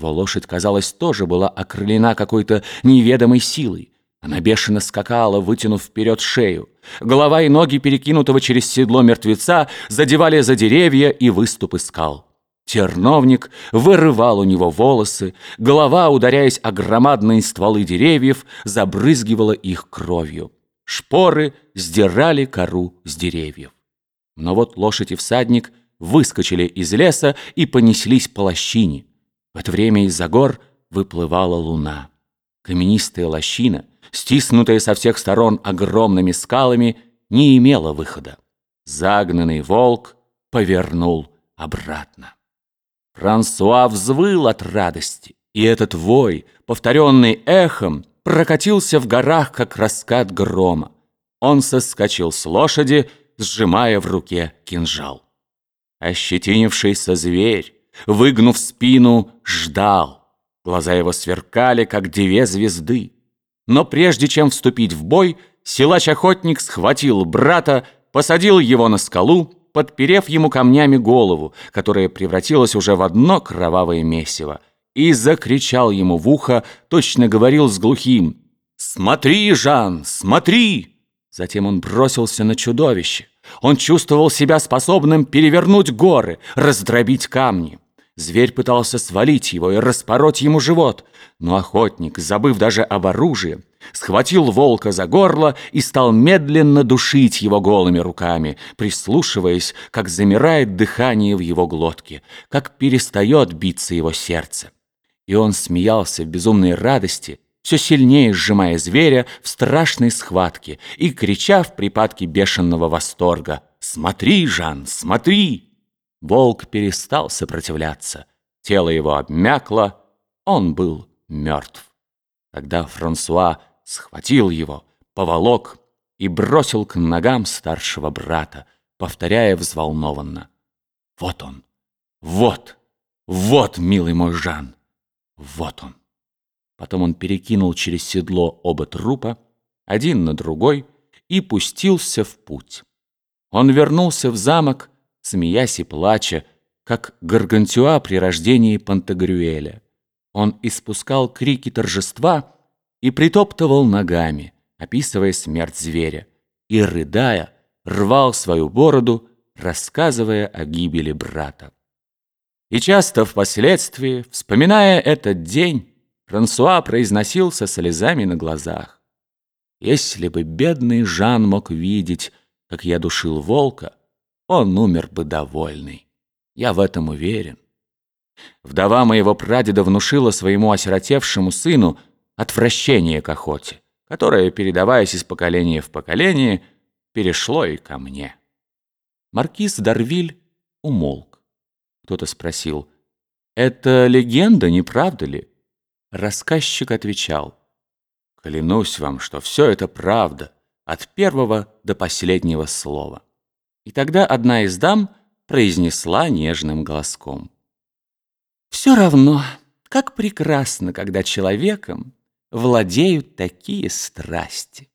Его лошадь, казалось, тоже была окрылена какой-то неведомой силой. Она бешено скакала, вытянув вперед шею. Голова и ноги перекинутого через седло мертвеца задевали за деревья и выступы скал. Терновник вырывал у него волосы, голова, ударяясь о громадные стволы деревьев, забрызгивала их кровью. Шпоры сдирали кору с деревьев. Но вот лошадь и всадник выскочили из леса и понеслись по лощине. В это время из-за гор выплывала луна. Каменистая лощина, стиснутая со всех сторон огромными скалами, не имела выхода. Загнанный волк повернул обратно. Франсуа взвыл от радости, и этот вой, повторенный эхом, прокатился в горах, как раскат грома. Он соскочил с лошади, сжимая в руке кинжал. Ощетинившийся зверь, выгнув спину, ждал. Глаза его сверкали, как две звезды. Но прежде чем вступить в бой, силач-охотник схватил брата, посадил его на скалу, подперев ему камнями голову, которая превратилась уже в одно кровавое месиво, и закричал ему в ухо, точно говорил с глухим «Смотри, Жан, смотри!» Затем он бросился на чудовище. Он чувствовал себя способным перевернуть горы, раздробить камни. Зверь пытался свалить его и распороть ему живот, но охотник, забыв даже об оружии, схватил волка за горло и стал медленно душить его голыми руками, прислушиваясь, как замирает дыхание в его глотке, как перестает биться его сердце. И он смеялся в безумной радости, все сильнее сжимая зверя в страшной схватке и крича в припадке бешеного восторга «Смотри, Жан, смотри!» Волк перестал сопротивляться, тело его обмякло, он был мертв. Тогда Франсуа схватил его, поволок и бросил к ногам старшего брата, повторяя взволнованно. «Вот он! Вот! Вот, милый мой Жан! Вот он!» Потом он перекинул через седло оба трупа, один на другой, и пустился в путь. Он вернулся в замок, смеясь и плача, как Гаргантюа при рождении Пантагрюэля. Он испускал крики торжества и притоптывал ногами, описывая смерть зверя, и, рыдая, рвал свою бороду, рассказывая о гибели брата. И часто впоследствии, вспоминая этот день, Франсуа произносил со слезами на глазах. Если бы бедный Жан мог видеть, как я душил волка, он умер бы довольный. Я в этом уверен. Вдова моего прадеда внушила своему осиротевшему сыну отвращение к охоте, которое, передаваясь из поколения в поколение, перешло и ко мне. Маркиз Дарвиль умолк. Кто-то спросил, «Это легенда, не правда ли?» Рассказчик отвечал, «Клянусь вам, что все это правда, от первого до последнего слова». И тогда одна из дам произнесла нежным голоском. «Все равно, как прекрасно, когда человеком владеют такие страсти».